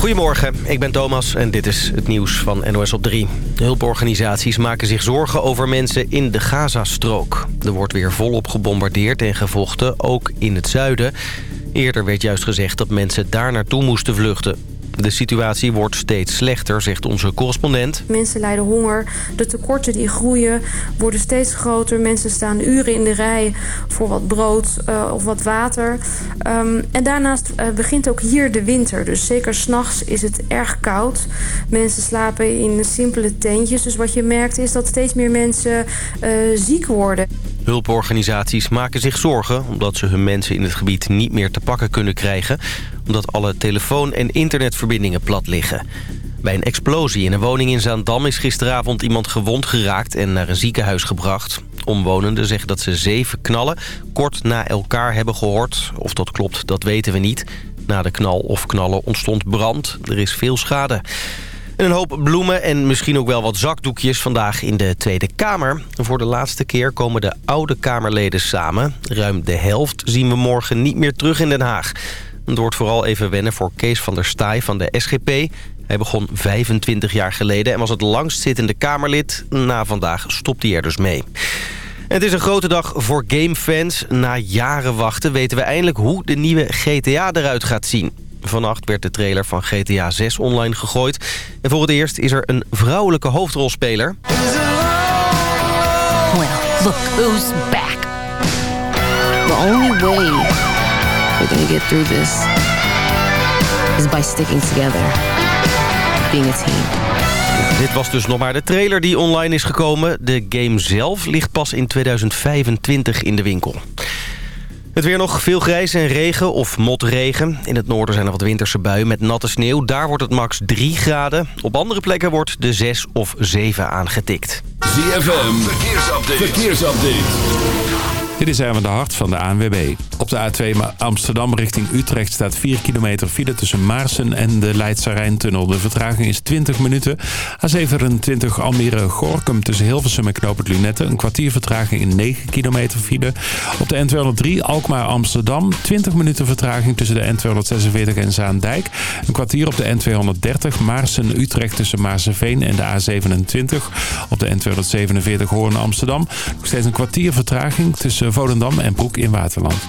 Goedemorgen, ik ben Thomas en dit is het nieuws van NOS op 3. Hulporganisaties maken zich zorgen over mensen in de Gazastrook. Er wordt weer volop gebombardeerd en gevochten, ook in het zuiden. Eerder werd juist gezegd dat mensen daar naartoe moesten vluchten. De situatie wordt steeds slechter, zegt onze correspondent. Mensen lijden honger, de tekorten die groeien worden steeds groter. Mensen staan uren in de rij voor wat brood uh, of wat water. Um, en daarnaast uh, begint ook hier de winter. Dus zeker s'nachts is het erg koud. Mensen slapen in simpele tentjes. Dus wat je merkt is dat steeds meer mensen uh, ziek worden. Hulporganisaties maken zich zorgen omdat ze hun mensen in het gebied niet meer te pakken kunnen krijgen omdat alle telefoon- en internetverbindingen plat liggen. Bij een explosie in een woning in Zaandam is gisteravond iemand gewond geraakt en naar een ziekenhuis gebracht. Omwonenden zeggen dat ze zeven knallen kort na elkaar hebben gehoord. Of dat klopt, dat weten we niet. Na de knal of knallen ontstond brand. Er is veel schade. En een hoop bloemen en misschien ook wel wat zakdoekjes vandaag in de Tweede Kamer. Voor de laatste keer komen de oude Kamerleden samen. Ruim de helft zien we morgen niet meer terug in Den Haag. Het wordt vooral even wennen voor Kees van der Staaij van de SGP. Hij begon 25 jaar geleden en was het langstzittende Kamerlid. Na vandaag stopt hij er dus mee. Het is een grote dag voor gamefans. Na jaren wachten weten we eindelijk hoe de nieuwe GTA eruit gaat zien. Vannacht werd de trailer van GTA 6 online gegooid. En voor het eerst is er een vrouwelijke hoofdrolspeler. Well, look who's back. The only way we're gonna get through this is by sticking together, being a team. Dit was dus nog maar de trailer die online is gekomen. De game zelf ligt pas in 2025 in de winkel. Het weer nog veel grijs en regen of motregen. In het noorden zijn er wat winterse buien met natte sneeuw. Daar wordt het max 3 graden. Op andere plekken wordt de 6 of 7 aangetikt. ZFM, verkeersupdate. verkeersupdate. Dit is even de hart van de ANWB. De A2 Amsterdam richting Utrecht staat 4 kilometer file tussen Maarsen en de Leidse Rijntunnel. De vertraging is 20 minuten. A27 Almere-Gorkum tussen Hilversum en Knoop Lunette. Een kwartier vertraging in 9 kilometer file. Op de N203 Alkmaar-Amsterdam 20 minuten vertraging tussen de N246 en Zaandijk. Een kwartier op de N230 Maarsen-Utrecht tussen Maarsenveen en de A27. Op de N247 Hoorn-Amsterdam nog steeds een kwartier vertraging tussen Volendam en Broek in Waterland.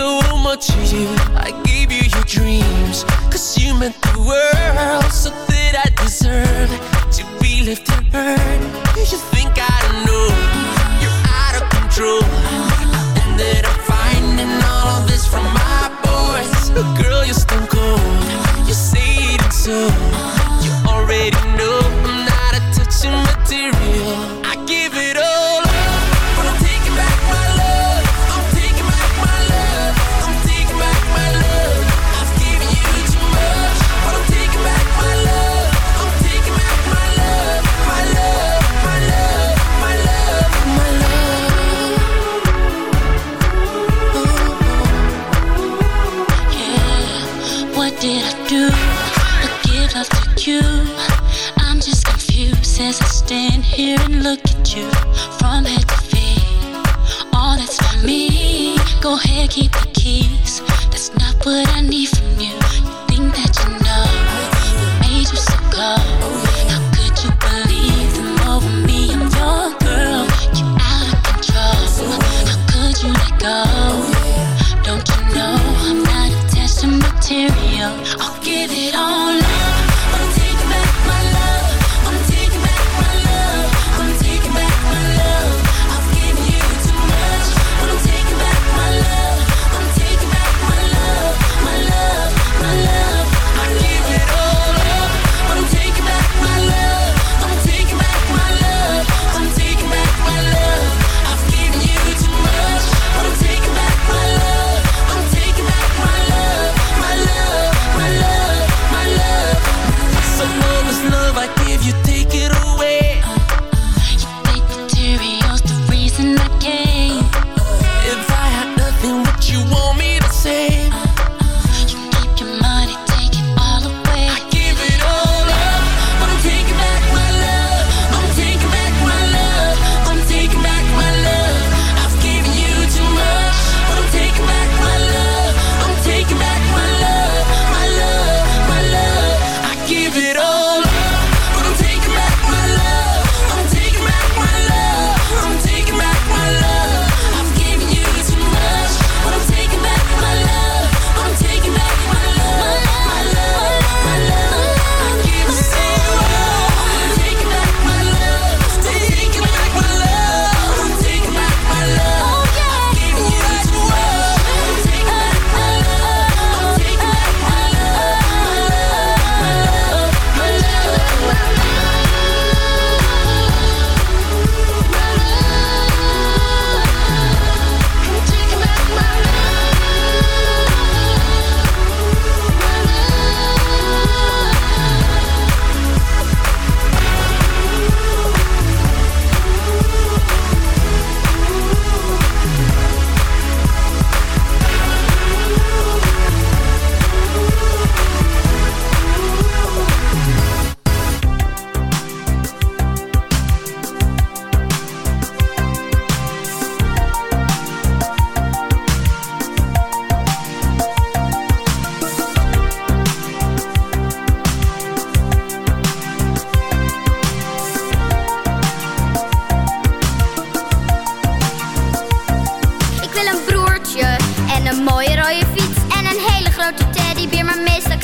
So much to you. I gave you your dreams, cause you meant the world. So that I deserve to be left hurt. You think I don't know. You're out of control. I ended up finding all of this from my boys. Girl, you're stone cold. You say it so. You already know I'm not a touching material. You. I'm just confused as I stand here and look at you from head to feet. All that's for me. Go ahead, keep the keys. That's not what I need from you.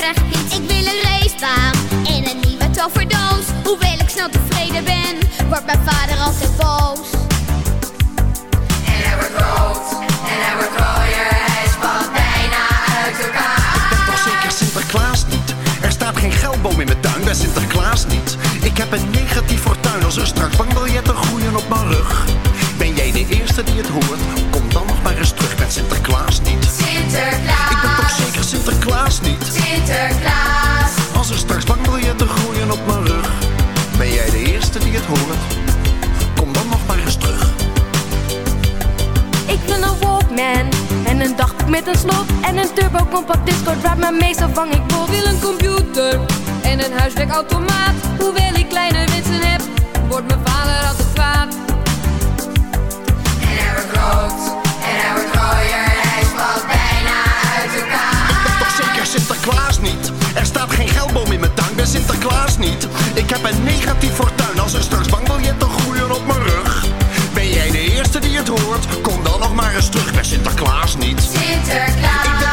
Ik wil een racebaan en een nieuwe toverdoos. Hoewel ik snel tevreden ben, wordt mijn vader altijd boos. En hij wordt rood, en hij wordt rooier, hij spat bijna uit elkaar. Ik ben toch zeker Sinterklaas niet? Er staat geen geldboom in mijn tuin, ben Sinterklaas niet. Ik heb een negatief fortuin als er straks bankbiljetten groeien op mijn rug. Ben jij de eerste die het hoort? Kom dan nog maar eens terug, ben Sinterklaas niet. Sinterklaas. Sinterklaas. Als er straks bankbiljetten groeien op mijn rug. Ben jij de eerste die het hoort? Kom dan nog maar eens terug. Ik wil een Walkman en een dagboek met een slot en een turbo compact discord waar mijn meestal vang ik vol. wil een computer en een huiswerkautomaat. Hoewel ik kleine wensen heb, wordt mijn vader altijd kwaad. En hij wordt rood, en hij wordt rooier, hij spat bijna uit elkaar. Ik ben toch zeker Sinterklaas niet? Er staat geen geldboom in mijn tuin, ben Sinterklaas niet. Ik heb een negatief fortuin als er straks bankbiljetten groeien op mijn rug. Ben jij de eerste die het hoort? Kom dan nog maar eens terug, ben Sinterklaas niet. Sinterklaas.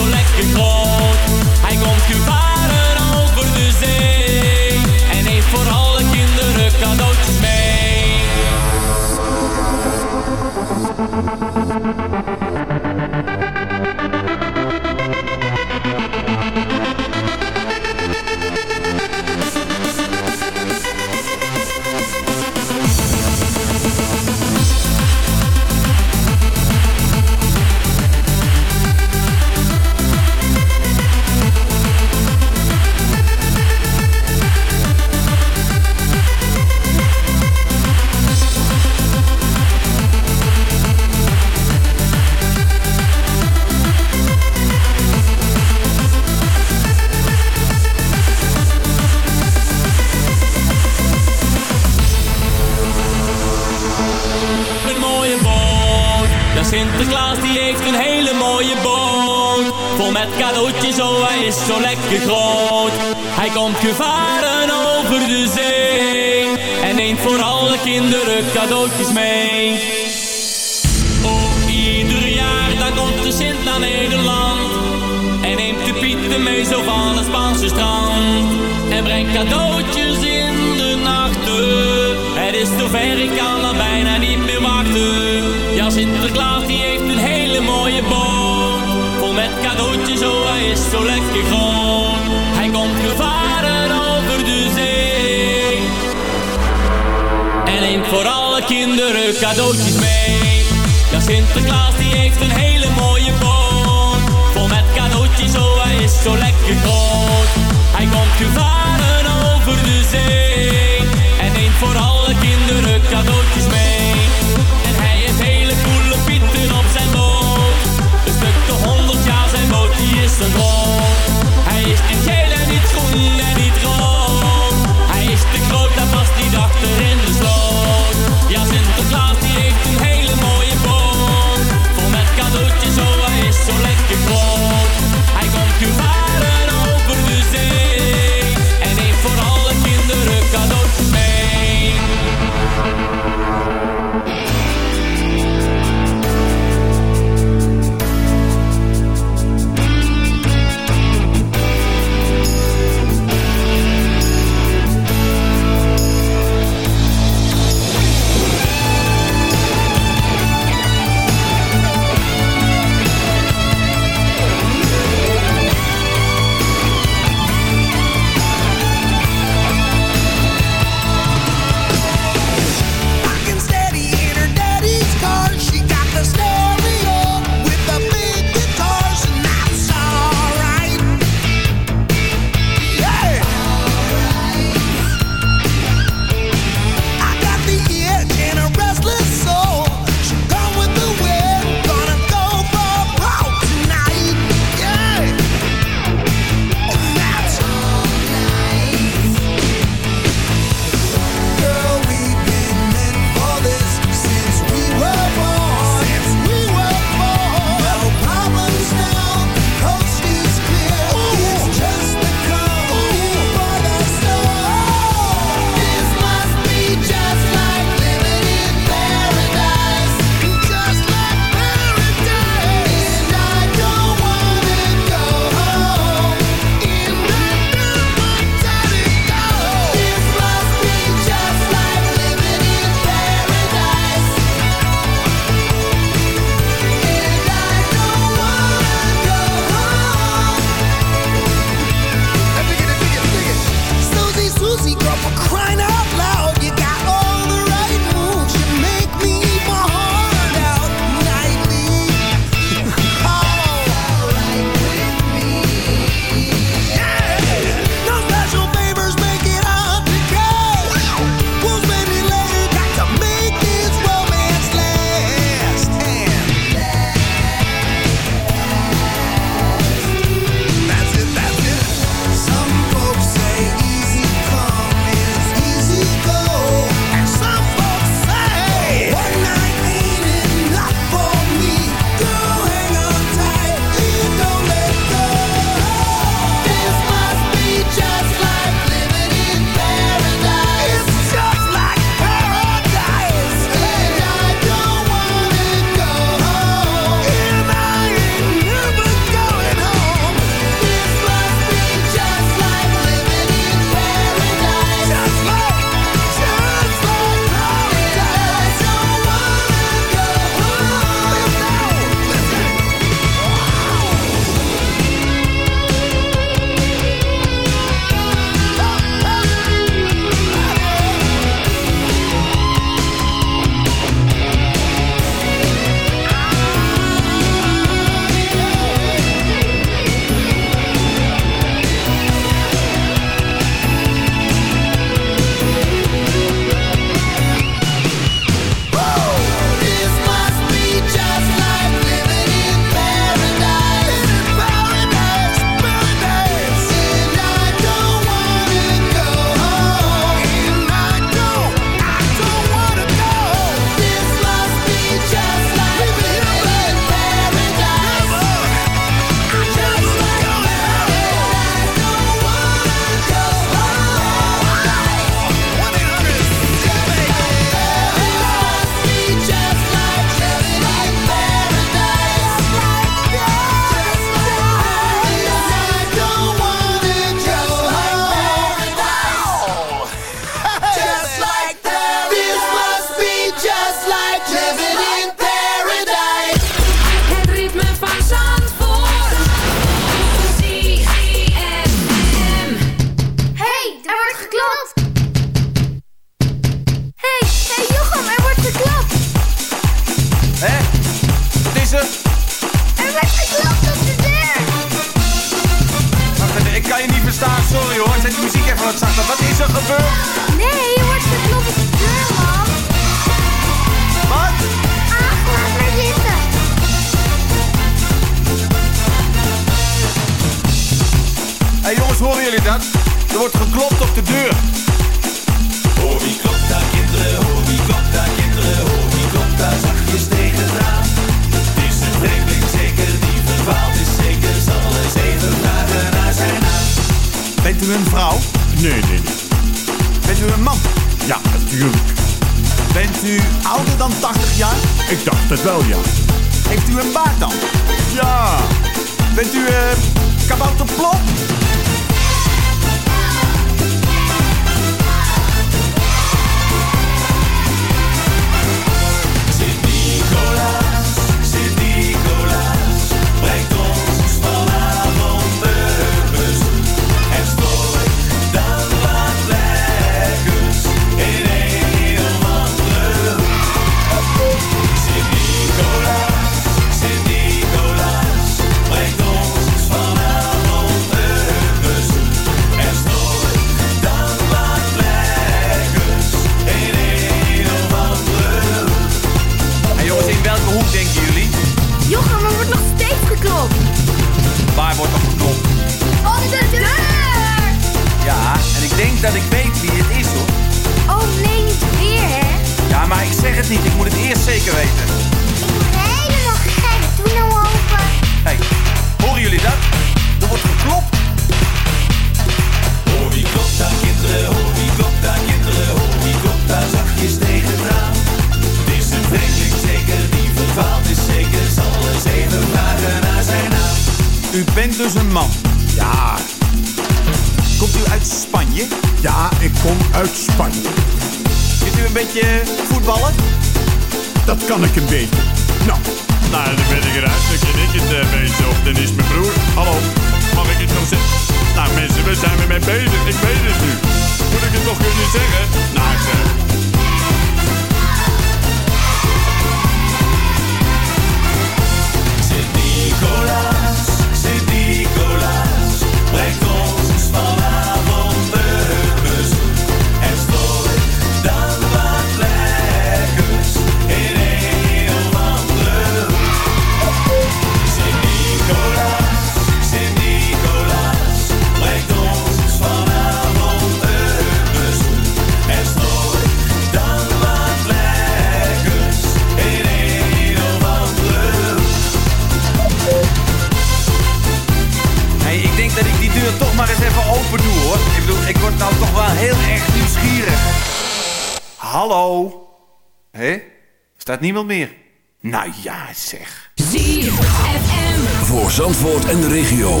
niemand meer. Nou ja, zeg. ZFM. Voor Zandvoort en de regio.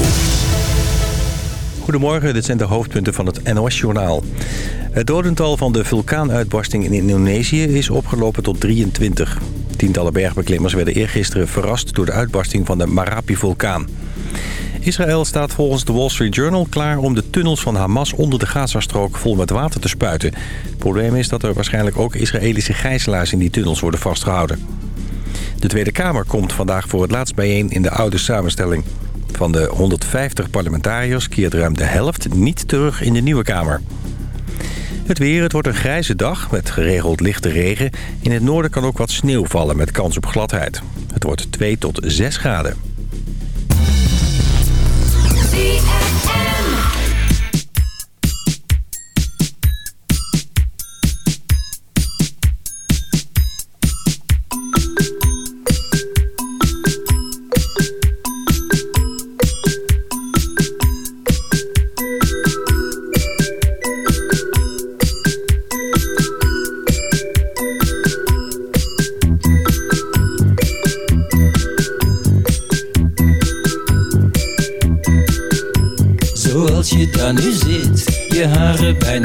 Goedemorgen, dit zijn de hoofdpunten van het NOS-journaal. Het dodental van de vulkaanuitbarsting in Indonesië is opgelopen tot 23. Tientallen bergbeklimmers werden eergisteren verrast door de uitbarsting van de Marapi-vulkaan. Israël staat volgens de Wall Street Journal klaar om de tunnels van Hamas onder de Gazastrook vol met water te spuiten. Het probleem is dat er waarschijnlijk ook Israëlische gijzelaars in die tunnels worden vastgehouden. De Tweede Kamer komt vandaag voor het laatst bijeen in de oude samenstelling. Van de 150 parlementariërs keert ruim de helft niet terug in de nieuwe Kamer. Het weer, het wordt een grijze dag met geregeld lichte regen. In het noorden kan ook wat sneeuw vallen met kans op gladheid. Het wordt 2 tot 6 graden.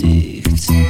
dicks.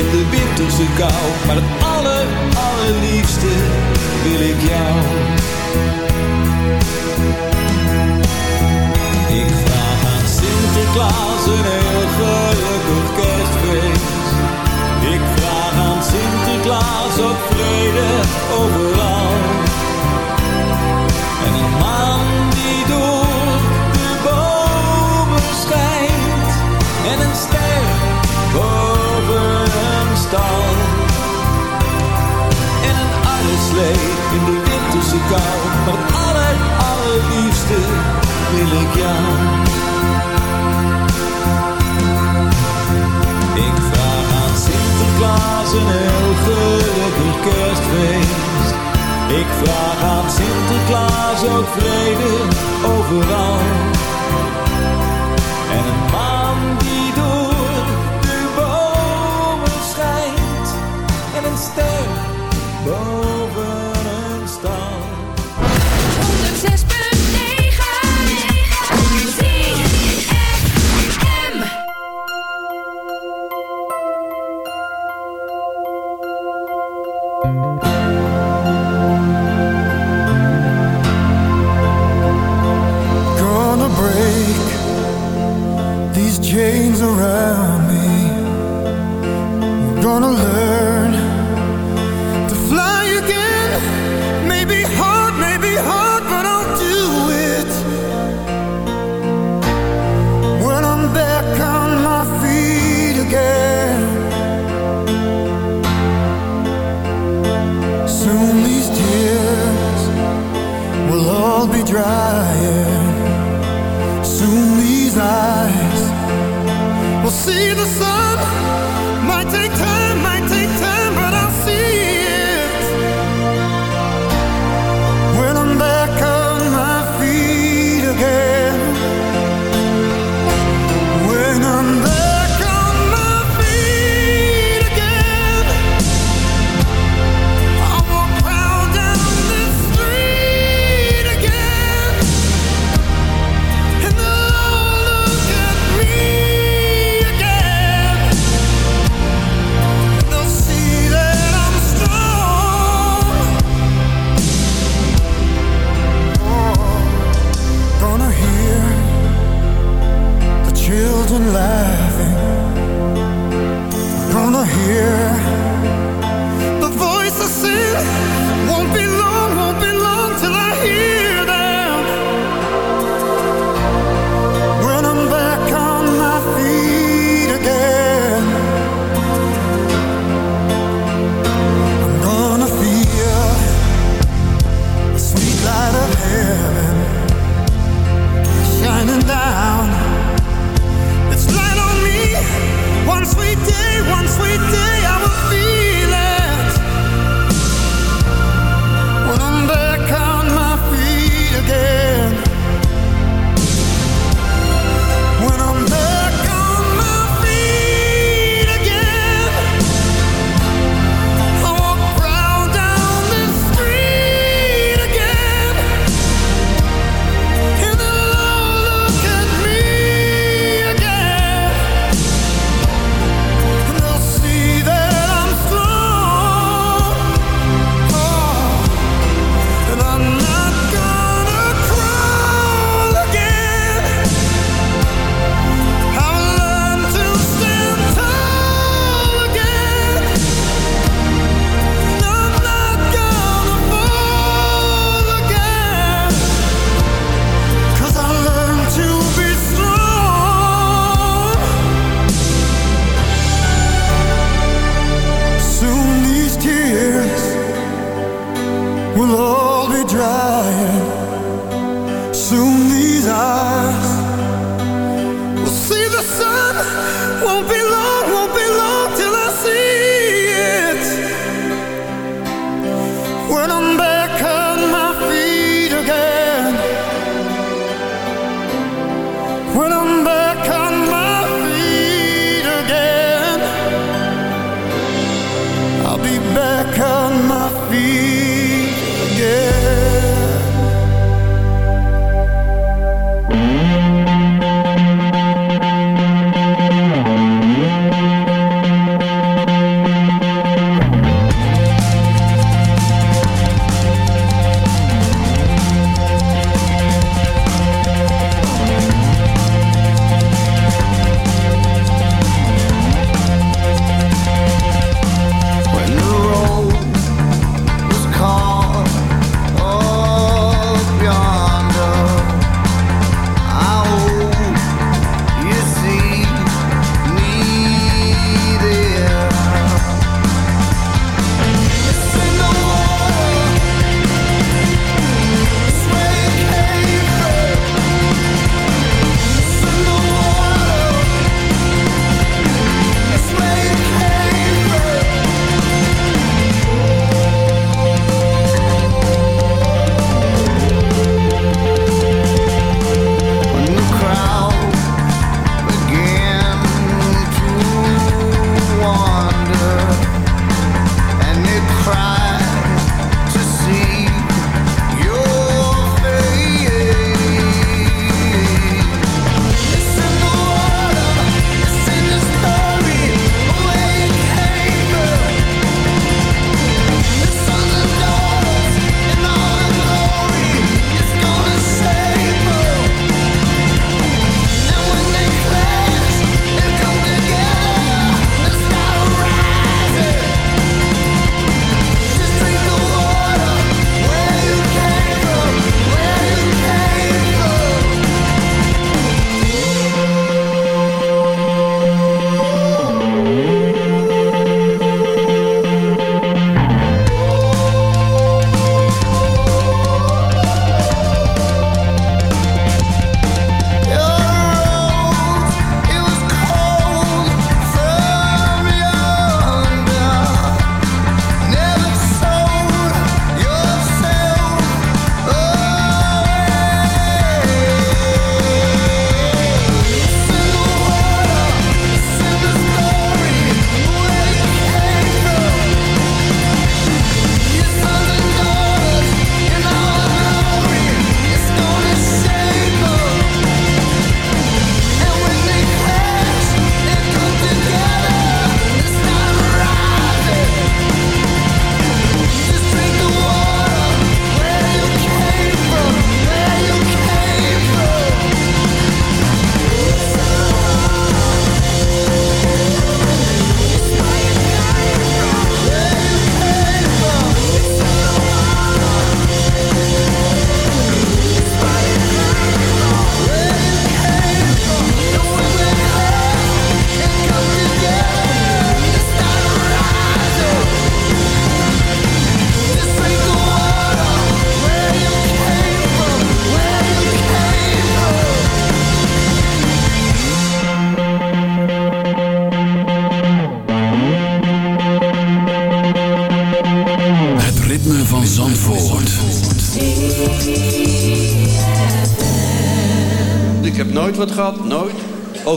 In de winterse kou. Maar het aller, allerliefste wil ik jou.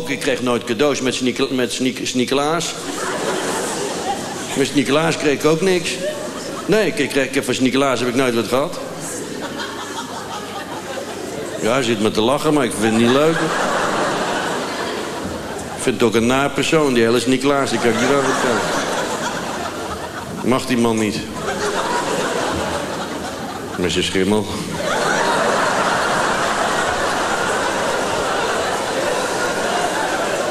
Ik kreeg nooit cadeaus met, Snik met Snikelaas kreeg ik ook niks. Nee, ik, kreeg, ik heb van Snikelaas heb ik nooit wat gehad. Ja, hij zit me te lachen, maar ik vind het niet leuk. Ik vind het ook een naar persoon, die hele Snikelaas. Die kan ik je wel vertellen. Mag die man niet. Met zijn schimmel.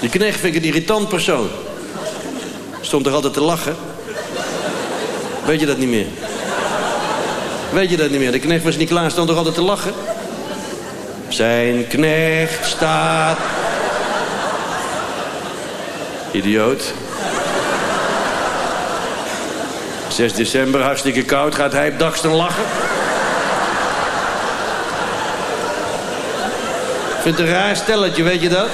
Die knecht vind ik een irritant persoon. Stond er altijd te lachen. Weet je dat niet meer? Weet je dat niet meer? De knecht was niet klaar, stond er altijd te lachen. Zijn knecht staat... Idioot. 6 december, hartstikke koud, gaat hij op Dagsten lachen? Ik vind het een raar stelletje, weet je dat?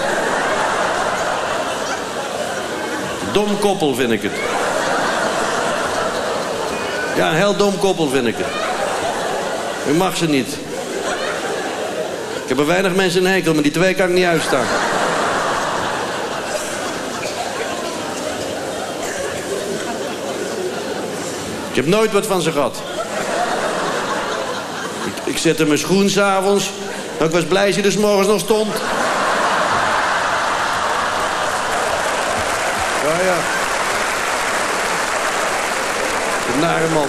Dom koppel vind ik het. Ja, een heel dom koppel vind ik het. U mag ze niet. Ik heb er weinig mensen een hekel, maar die twee kan ik niet uitstaan. Ik heb nooit wat van ze gehad. Ik, ik zette mijn schoen s'avonds. Ik was blij dat je er 's morgens nog stond. Ja, ja. Een nare man.